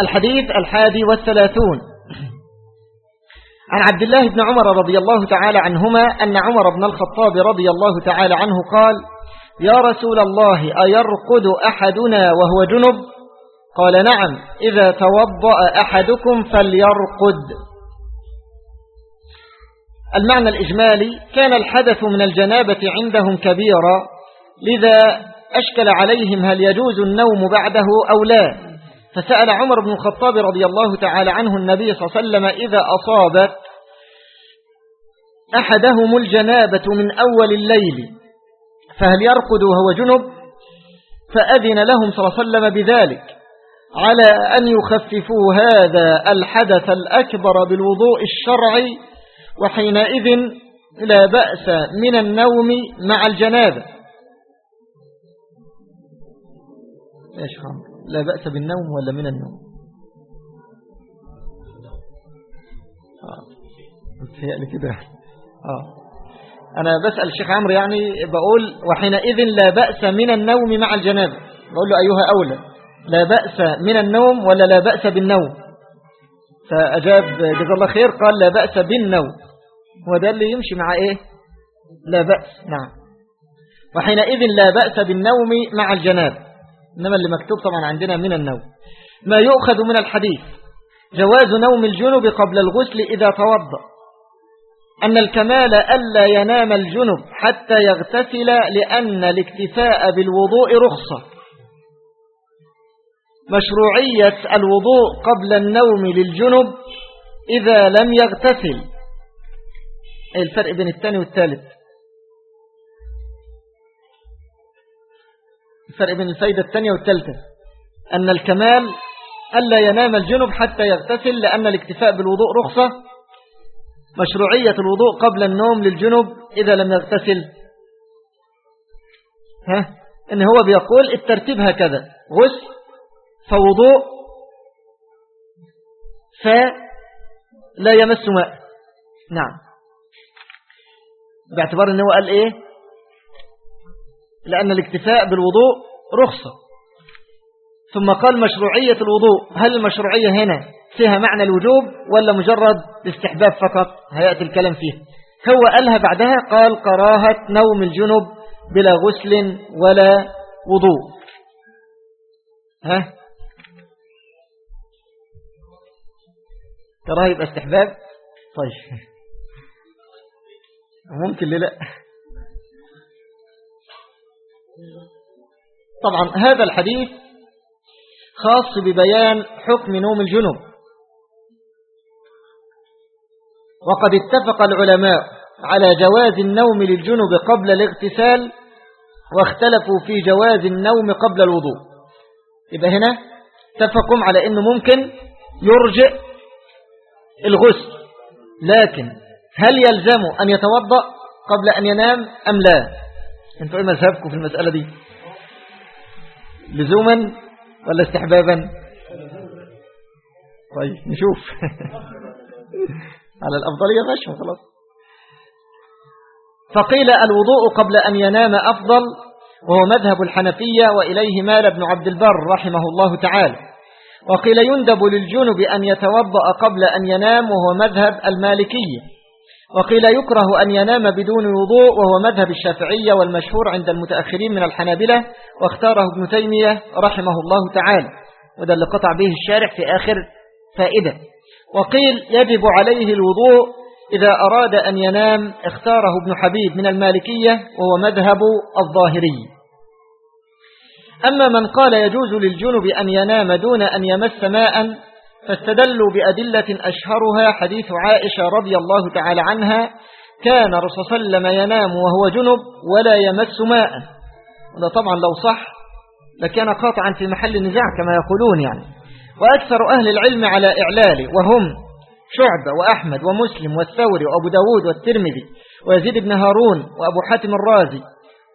الحديث الحادي والثلاثون. عن عبد الله بن عمر رضي الله تعالى عنهما أن عمر بن الخطاب رضي الله تعالى عنه قال يا رسول الله أيرقد أحدنا وهو جنب؟ قال نعم إذا توضأ أحدكم فليرقد. المعنى الإجمالي كان الحدث من الجنابة عندهم كبيرا لذا أشكل عليهم هل يجوز النوم بعده أو لا؟ فسأل عمر بن الخطاب رضي الله تعالى عنه النبي صلى الله عليه وسلم إذا أصابت أحدهم الجنابة من أول الليل فهل يرقد وهو جنب؟ فأذن لهم صلى الله عليه وسلم بذلك على أن يخففوا هذا الحدث الأكبر بالوضوء الشرعي وحينئذ لا بأس من النوم مع الجنابة. إيش خامر لا بأس بالنوم ولا من النوم. آه. متهيألي كده. آه. أنا بسأل الشيخ عمرو يعني بقول وحينئذ لا بأس من النوم مع الجنابة. بقول له أيها أولى لا بأس من النوم ولا لا بأس بالنوم؟ فأجاب جزا الله خير قال لا بأس بالنوم. وده اللي يمشي مع إيه؟ لا بأس. نعم. وحينئذ لا بأس بالنوم مع الجناب إنما اللي مكتوب طبعا عندنا من النوم. ما يؤخذ من الحديث جواز نوم الجنب قبل الغسل إذا توضأ. أن الكمال ألا ينام الجنب حتى يغتسل لأن الاكتفاء بالوضوء رخصة. مشروعية الوضوء قبل النوم للجنب إذا لم يغتسل. الفرق بين الثاني والثالث؟ الفرق بين الفايدة الثانية والثالثة أن الكمال ألا ينام الجنب حتى يغتسل لأن الاكتفاء بالوضوء رخصة مشروعية الوضوء قبل النوم للجنب إذا لم يغتسل. ها؟ إن هو بيقول الترتيب هكذا غسل فوضوء فلا يمس ماء. نعم. باعتبار أنه قال إيه؟ لأن الاكتفاء بالوضوء رخصة. ثم قال مشروعية الوضوء. هل المشروعية هنا فيها معنى الوجوب ولا مجرد الاستحباب فقط؟ هيأتي الكلام فيه. هو قالها بعدها قال كراهة نوم الجنب بلا غسل ولا وضوء. ها؟ كراهة يبقى استحباب؟ طيب. ممكن ليه لأ؟ طبعا هذا الحديث خاص ببيان حكم نوم الجنوب. وقد اتفق العلماء على جواز النوم للجنوب قبل الاغتسال واختلفوا في جواز النوم قبل الوضوء. يبقى هنا اتفقوا على إنه ممكن يرجئ الغسل لكن هل يلزم أن يتوضأ قبل أن ينام أم لا؟ أنتوا إيه مذهبكم في المسألة دي. لزوما ولا استحبابا؟ طيب نشوف. على الأفضلية ماشي خلاص. فقيل الوضوء قبل أن ينام أفضل وهو مذهب الحنفية وإليه مال ابن عبد البر رحمه الله تعالى. وقيل يندب للجنب أن يتوضأ قبل أن ينام وهو مذهب المالكية. وقيل يكره أن ينام بدون وضوء وهو مذهب الشافعية والمشهور عند المتأخرين من الحنابلة واختاره ابن تيمية رحمه الله تعالى وده اللي قطع به الشارع في آخر فائدة. وقيل يجب عليه الوضوء إذا أراد أن ينام اختاره ابن حبيب من المالكية وهو مذهب الظاهري. أما من قال يجوز للجنب أن ينام دون أن يمس ماء فاستدلوا بأدلة أشهرها حديث عائشة رضي الله تعالى عنها كان رسول صلى الله عليه وسلم ينام وهو جنب ولا يمس ماء. وده طبعا لو صح لكان قاطعا في محل النزاع كما يقولون يعني. وأكثر أهل العلم على إعلاله وهم شعبة وأحمد ومسلم والثوري وأبو داود والترمذي ويزيد بن هارون وأبو حاتم الرازي.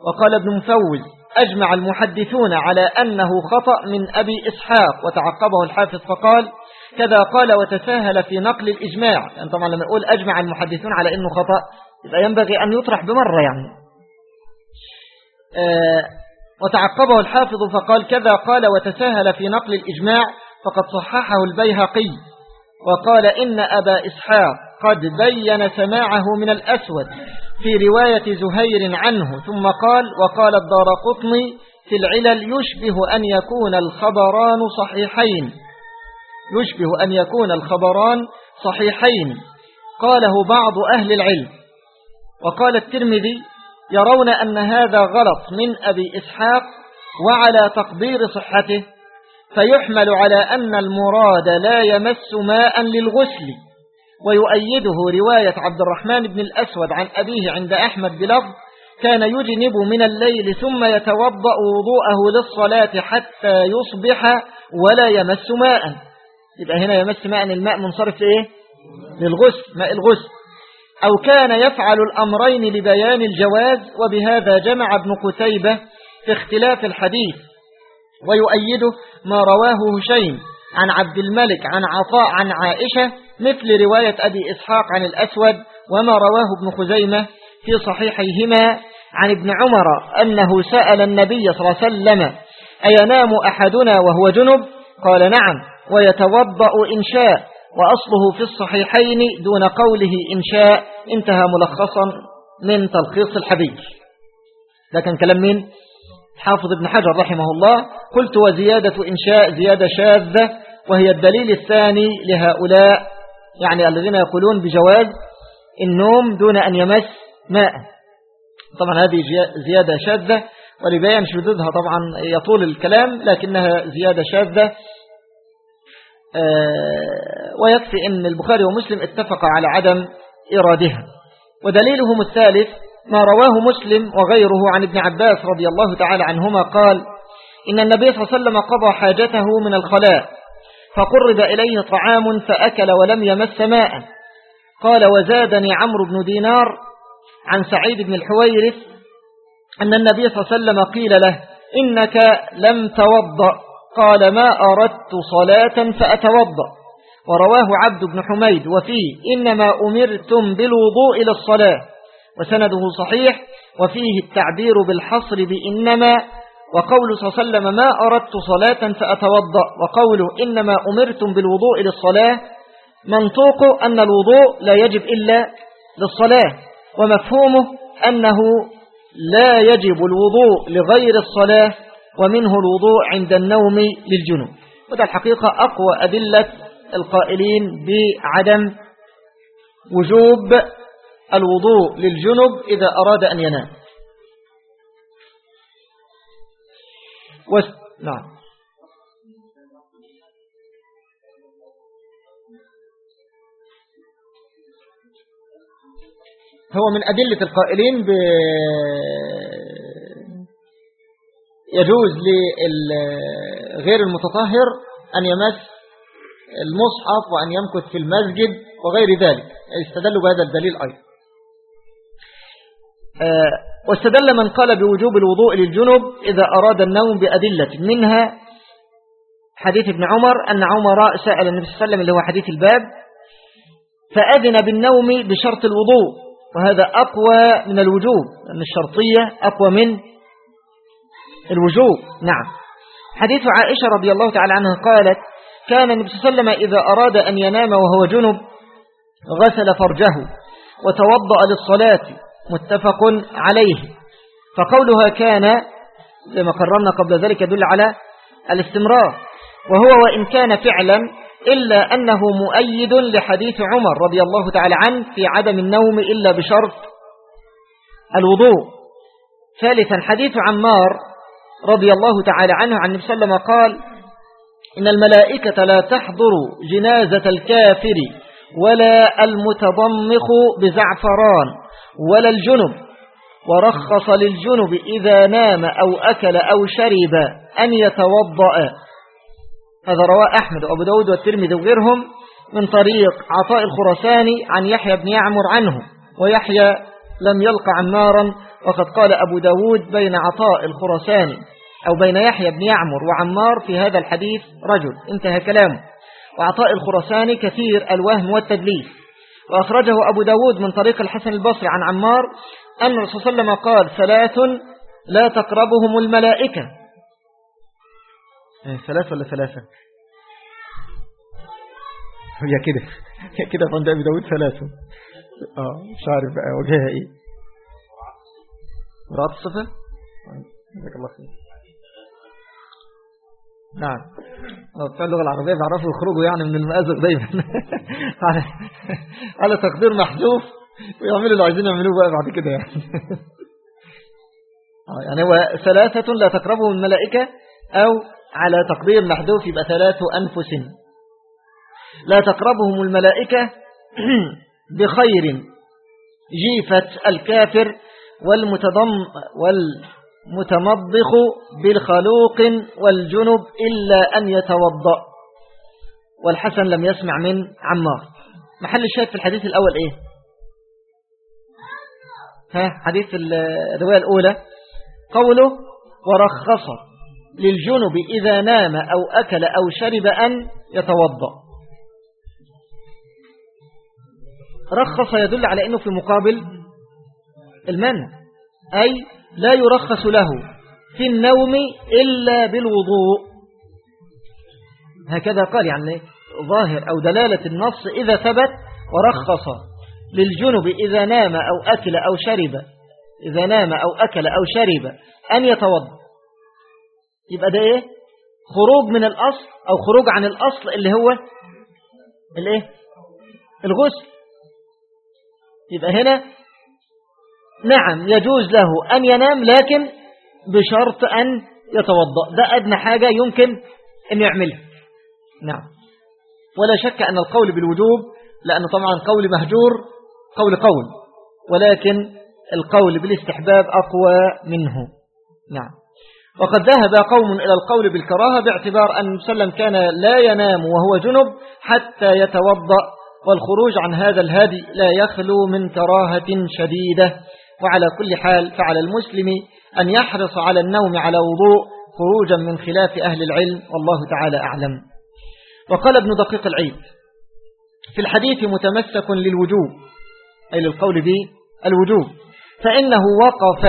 وقال ابن مفوز أجمع المحدثون على أنه خطأ من أبي إسحاق وتعقبه الحافظ فقال كذا قال وتساهل في نقل الإجماع. يعني طبعا لما يقول أجمع المحدثون على أنه خطأ يبقى ينبغي أن يطرح بمرة يعني. آه وتعقبه الحافظ فقال كذا قال وتساهل في نقل الإجماع فقد صححه البيهقي وقال إن أبا إسحاق قد بين سماعه من الأسود في رواية زهير عنه ثم قال وقال الدار قطني في العلل يشبه أن يكون الخبران صحيحين. يشبه أن يكون الخبران صحيحين. قاله بعض أهل العلم. وقال الترمذي يرون أن هذا غلط من أبي إسحاق وعلى تقدير صحته فيحمل على أن المراد لا يمس ماء للغسل. ويؤيده رواية عبد الرحمن بن الأسود عن أبيه عند أحمد بلفظ كان يجنب من الليل ثم يتوضأ وضوءه للصلاة حتى يصبح ولا يمس ماء. يبقى هنا يمس ماء الماء منصرف لإيه للغسل. ماء الغسل. أو كان يفعل الأمرين لبيان الجواز وبهذا جمع ابن قتيبة في اختلاف الحديث ويؤيده ما رواه هشيم عن عبد الملك عن عطاء عن عائشة مثل رواية أبي إسحاق عن الأسود وما رواه ابن خزيمة في صحيحيهما عن ابن عمر أنه سأل النبي صلى الله عليه وسلم أينام أحدنا وهو جنب؟ قال نعم. ويتوضأ إن شاء وأصله في الصحيحين دون قوله إن شاء انتهى ملخصا من تلخيص الحديث ده كان كلام مين؟ حافظ ابن حجر رحمه الله. قلت وزيادة إنشاء زيادة شاذة وهي الدليل الثاني لهؤلاء يعني الذين يقولون بجواز النوم دون أن يمس ماء. طبعا هذه زيادة شاذة ولبيان شذوذها طبعا يطول الكلام لكنها زيادة شاذة. ويكفي أن البخاري ومسلم اتفق على عدم إرادها ودليلهم الثالث ما رواه مسلم وغيره عن ابن عباس رضي الله تعالى عنهما قال إن النبي صلى الله عليه وسلم قضى حاجته من الخلاء فقرب إليه طعام فأكل ولم يمس ماء. قال وزادني عمرو بن دينار عن سعيد بن الحويرث أن النبي صلى الله عليه وسلم قيل له إنك لم توضأ. قال ما أردت صلاة فأتوضأ. ورواه عبد بن حميد وفيه إنما أمرتم بالوضوء للصلاة وسنده صحيح وفيه التعبير بالحصر بإنما. وقول صلى الله عليه وسلم ما أردت صلاة فأتوضأ. وقوله إنما أمرتم بالوضوء للصلاة منطوق أن الوضوء لا يجب إلا للصلاة ومفهومه أنه لا يجب الوضوء لغير الصلاة ومنه الوضوء عند النوم للجنوب. وده الحقيقة أقوى أدلة القائلين بعدم وجوب الوضوء للجنب إذا أراد أن ينام. وس... نعم. هو من أدلة القائلين ب... يجوز لغير المتطهر أن يمس المصحف وأن يمكث في المسجد وغير ذلك. استدلوا بهذا الدليل أيضا. آه، واستدل من قال بوجوب الوضوء للجنب إذا أراد النوم بأدلة. منها حديث ابن عمر أن عمر سأل النبي صلى الله عليه وسلم اللي هو حديث الباب فأذن بالنوم بشرط الوضوء وهذا أقوى من الوجوب لأن الشرطية أقوى من الوجوب. نعم. حديث عائشة رضي الله تعالى عنها قالت كان النبي صلى الله عليه وسلم إذا أراد أن ينام وهو جنب غسل فرجه وتوضأ للصلاة متفق عليه. فقولها كان زي ما قررنا قبل ذلك يدل على الاستمرار. وهو وإن كان فعلا إلا أنه مؤيد لحديث عمر رضي الله تعالى عنه في عدم النوم إلا بشرط الوضوء. ثالثا حديث عمار رضي الله تعالى عنه عن النبي صلى الله عليه وسلم قال إن الملائكة لا تحضر جنازة الكافر ولا المتضمخ بزعفران ولا الجنب ورخص للجنب إذا نام أو أكل أو شرب أن يتوضأ. هذا رواه أحمد وأبو داود والترمذي وغيرهم من طريق عطاء الخرساني عن يحيى بن يعمر عنه ويحيى لم يلقى عمارا وقد قال أبو داود بين عطاء الخرساني أو بين يحيى بن يعمر وعمار في هذا الحديث رجل. انتهى كلامه. وعطاء الخرساني كثير الوهم والتدليس. وأخرجه أبو داود من طريق الحسن البصري عن عمار أن الرسول صلى الله عليه وسلم قال ثلاث لا تقربهم الملائكة. إيه، ثلاث ولا ثلاثة؟ هي كده هي كده فندق أبي داود ثلاثة آه مش عارف بقى وجهها إيه؟ الصفة جزاك الله خير. نعم. بتوع اللغة العربية بيعرفوا يخرجوا يعني من المأزق دايما. على على تقدير محذوف ويعملوا اللي عايزين يعملوه بقى بعد كده يعني. يعني هو ثلاثة لا تقربهم الملائكة أو على تقدير محذوف يبقى ثلاث أنفس. لا تقربهم الملائكة بخير. جيفة الكافر والمتضم والمتمضخ بالخلوق والجنب إلا أن يتوضأ. والحسن لم يسمع من عمار. محل الشاهد في الحديث الأول إيه؟ ها؟ حديث الرواية الأولى. قوله ورخص للجنب إذا نام أو أكل أو شرب أن يتوضأ. رخص يدل على أنه في مقابل المنع أي لا يرخص له في النوم إلا بالوضوء. هكذا قال يعني ظاهر أو دلالة النص إذا ثبت ورخص للجنب إذا نام أو أكل أو شرب إذا نام أو أكل أو شرب أن يتوضأ. يبقى ده إيه؟ خروج من الأصل أو خروج عن الأصل اللي هو الإيه؟ الغسل. يبقى هنا نعم يجوز له أن ينام لكن بشرط أن يتوضأ. ده أدنى حاجة يمكن أن يعملها. نعم. ولا شك أن القول بالوجوب لأنه طبعا قول مهجور قول قول ولكن القول بالاستحباب أقوى منه. نعم. وقد ذهب قوم إلى القول بالكراهة باعتبار أن وسلم كان لا ينام وهو جنب حتى يتوضأ والخروج عن هذا الهدي لا يخلو من كراهة شديدة. وعلى كل حال فعلى المسلم أن يحرص على النوم على وضوء خروجا من خلاف أهل العلم والله تعالى أعلم. وقال ابن دقيق العيد في الحديث متمسك للوجوب أي للقول به الوجوب فإنه وقف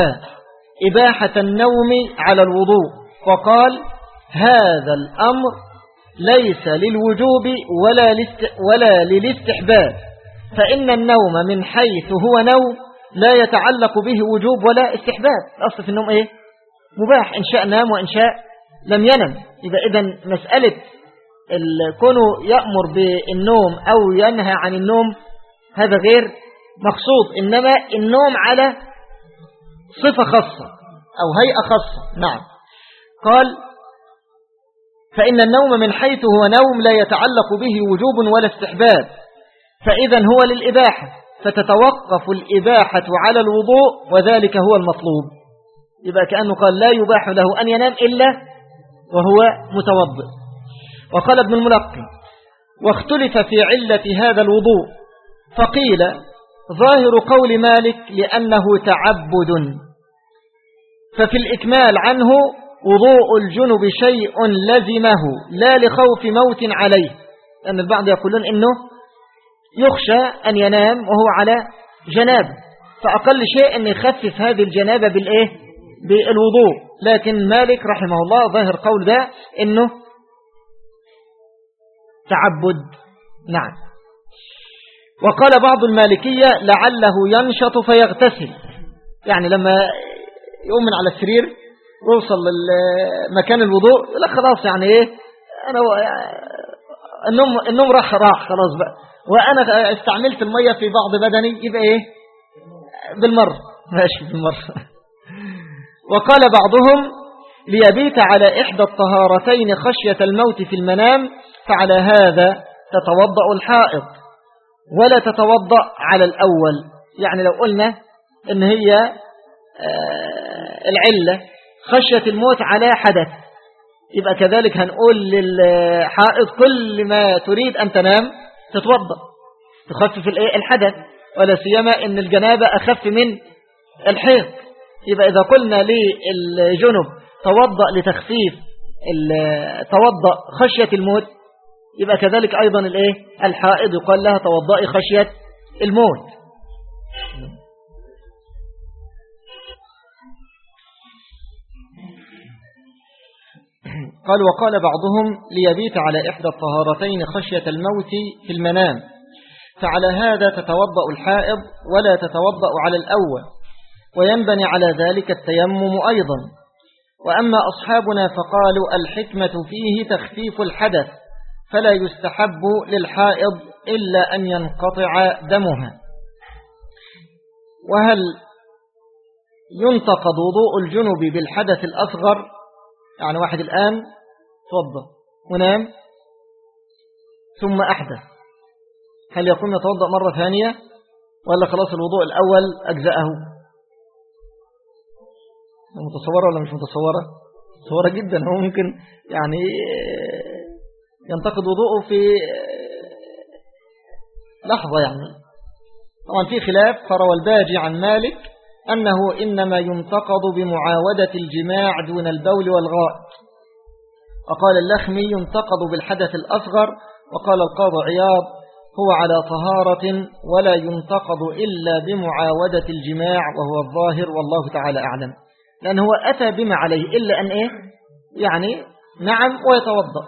إباحة النوم على الوضوء وقال هذا الأمر ليس للوجوب ولا, ولا للاستحباب فإن النوم من حيث هو نوم لا يتعلق به وجوب ولا استحباب. الأصل في النوم إيه؟ مباح. إن شاء نام وإن شاء لم ينم. إذا إذن مسألة كونه يأمر بالنوم أو ينهى عن النوم هذا غير مقصود. إنما النوم على صفة خاصة أو هيئة خاصة. نعم. قال فإن النوم من حيث هو نوم لا يتعلق به وجوب ولا استحباب. فإذا هو للإباحة. فتتوقف الإباحة على الوضوء وذلك هو المطلوب. يبقى كأنه قال لا يباح له أن ينام إلا وهو متوضئ. وقال ابن الملقن واختلف في علة هذا الوضوء فقيل ظاهر قول مالك لأنه تعبد. ففي الإكمال عنه وضوء الجنب شيء لزمه لا لخوف موت عليه. لأن البعض يقولون إنه يخشى أن ينام وهو على جنابه فأقل شيء أن يخفف هذه الجنابة بالإيه؟ بالوضوء. لكن مالك رحمه الله ظاهر قول ده إنه تعبد. نعم. وقال بعض المالكية لعله ينشط فيغتسل. يعني لما يقوم من على السرير ويوصل لمكان الوضوء لا خلاص يعني إيه أنا النوم النوم راح راح خلاص بقى. وأنا استعملت المية في بعض بدني يبقى إيه؟ بالمر ماشي بالمر وقال بعضهم ليبيت على إحدى الطهارتين خشية الموت في المنام فعلى هذا تتوضأ الحائط ولا تتوضأ على الأول. يعني لو قلنا إن هي آه، العلة خشية الموت على حدث. يبقى كذلك هنقول للحائط كل ما تريد أن تنام تتوضأ تخفف الحدث. ولا سيما إن الجنابة أخف من الحيض. يبقى إذا قلنا للجنب توضأ لتخفيف توضأ خشية الموت. يبقى كذلك أيضا الإيه؟ الحائض يقال لها توضأي خشية الموت. قال وقال بعضهم ليبيت على إحدى الطهارتين خشية الموت في المنام. فعلى هذا تتوضأ الحائض ولا تتوضأ على الأول وينبني على ذلك التيمم أيضا. وأما أصحابنا فقالوا الحكمة فيه تخفيف الحدث فلا يستحب للحائض إلا أن ينقطع دمها. وهل ينتقض وضوء الجنب بالحدث الأصغر؟ يعني واحد الآن توضى ونام ثم أحدث. هل يقوم يتوضأ مرة ثانية ولا خلاص الوضوء الأول أجزأه؟ متصورة ولا مش متصورة؟ متصورة جدا. هو ممكن يعني ينتقد وضوءه في لحظة يعني. طبعا في خلاف فروى الباجي عن مالك أنه إنما ينتقض بمعاودة الجماع دون البول والغائط وقال اللخمي ينتقض بالحدث الأصغر وقال القاضي عياض هو على طهارة ولا ينتقض إلا بمعاودة الجماع وهو الظاهر والله تعالى أعلم. لأنه هو أتى بما عليه إلا أن إيه؟ يعني نعم ويتوضأ.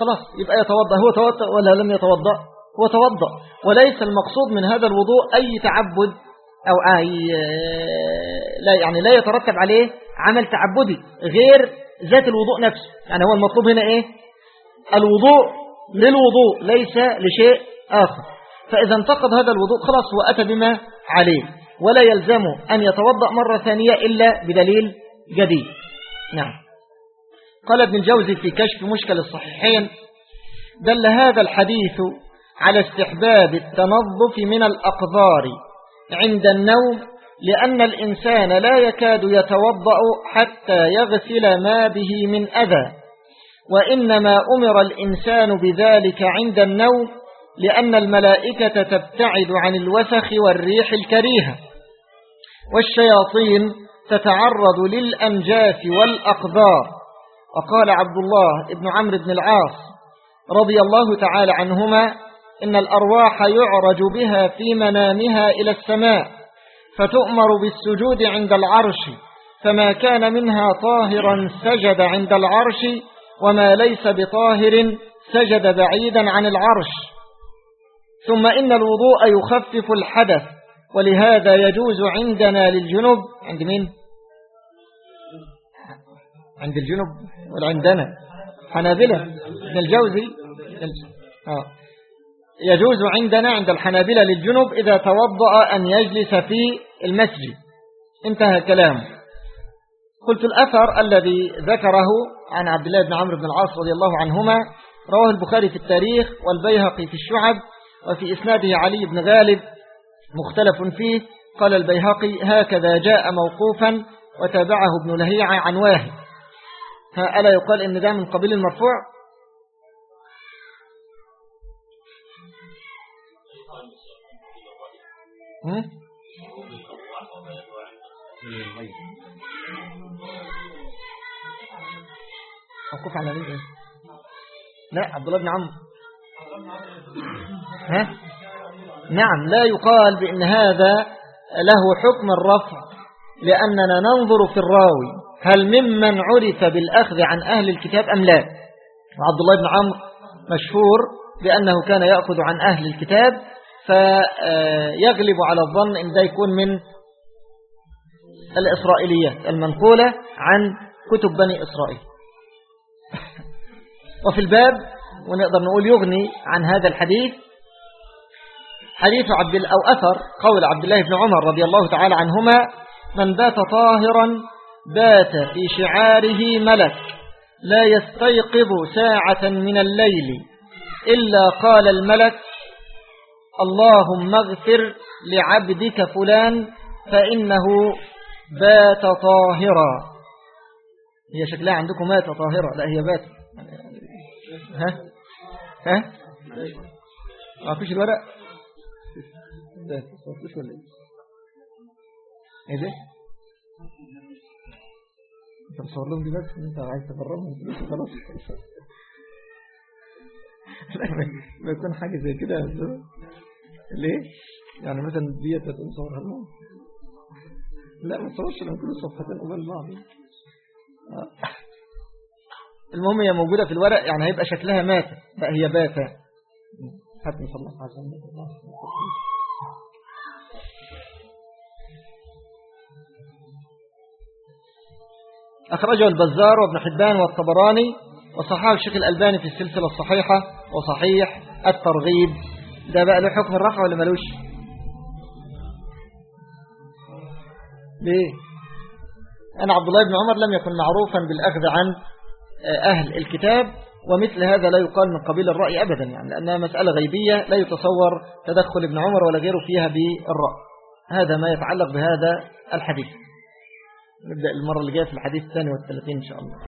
خلاص يبقى يتوضأ. هو توضأ ولا لم يتوضأ؟ هو توضأ. وليس المقصود من هذا الوضوء أي تعبد أو أي لا يعني لا يترتب عليه عمل تعبدي غير ذات الوضوء نفسه. يعني هو المطلوب هنا إيه؟ الوضوء للوضوء ليس لشيء آخر. فإذا انتقض هذا الوضوء خلاص هو أتى بما عليه. ولا يلزم أن يتوضأ مرة ثانية إلا بدليل جديد. نعم. قال ابن الجوزي في كشف مشكل الصحيحين دل هذا الحديث على استحباب التنظف من الأقذار عند النوم لأن الإنسان لا يكاد يتوضأ حتى يغسل ما به من أذى وإنما أمر الإنسان بذلك عند النوم لأن الملائكة تبتعد عن الوسخ والريح الكريهة والشياطين تتعرض للأنجاف والأقذار وقال عبد الله ابن عمرو بن العاص رضي الله تعالى عنهما إن الأرواح يعرج بها في منامها إلى السماء فتؤمر بالسجود عند العرش فما كان منها طاهرا سجد عند العرش وما ليس بطاهر سجد بعيدا عن العرش. ثم إن الوضوء يخفف الحدث ولهذا يجوز عندنا للجنوب عند مين؟ عند الجنوب ولا عندنا؟ حنابلة ابن الجوزي. آه. يجوز عندنا عند الحنابلة للجنوب إذا توضأ أن يجلس في المسجد. انتهى كلامه قلت الأثر الذي ذكره عن عبد الله بن عمرو بن العاص رضي الله عنهما رواه البخاري في التاريخ والبيهقي في الشعب وفي إسناده علي بن غالب مختلف فيه. قال البيهقي هكذا جاء موقوفا وتابعه ابن لهيعة عن واحد ألا يقال إن ده من قبيل المرفوع؟ موقوف على مين؟ إيه لا عبد الله بن عمرو. ها؟ نعم لا يقال بأن هذا له حكم الرفع لأننا ننظر في الراوي هل ممن عرف بالأخذ عن أهل الكتاب أم لا؟ وعبد الله بن عمرو مشهور بأنه كان يأخذ عن أهل الكتاب فيغلب على الظن أن ده يكون من الإسرائيليات المنقولة عن كتب بني إسرائيل. وفي الباب ونقدر نقول يغني عن هذا الحديث حديث عبد أو أثر قول عبد الله بن عمر رضي الله تعالى عنهما من بات طاهرا بات في شعاره ملك لا يستيقظ ساعة من الليل إلا قال الملك اللهم اغفر لعبدك فلان فإنه بات طاهرا. هي شكلها عندكم مات طاهرة. لا هي بات. ها؟ ها؟ ما فيش الورق؟ ده صوتش ولا إيه ده؟ انت بتصور لهم دي بس؟ انت عايز تفرمهم خلاص. ما يكون حاجة زي كده. ليه؟ يعني مثلا ديت هتقوم صورها لهم. لا ما تصورش لهم كل صفحتين. قبل بعض المهم هي موجودة في الورق يعني هيبقى شكلها مات لا هي باتا. حتى صلى الله. عليه وسلم أخرجه البزار وابن حبان والطبراني وصححه الشيخ الألباني في السلسلة الصحيحة وصحيح الترغيب. ده بقى له حكم الرفع ولا ملوش؟ ليه؟ أنا عبد الله بن عمر لم يكن معروفا بالأخذ عن أهل الكتاب ومثل هذا لا يقال من قبيل الرأي أبدا يعني لأنها مسألة غيبية لا يتصور تدخل ابن عمر ولا غيره فيها بالرأي. هذا ما يتعلق بهذا الحديث. نبدأ المرة اللي جاية في الحديث الثاني والثلاثين إن شاء الله.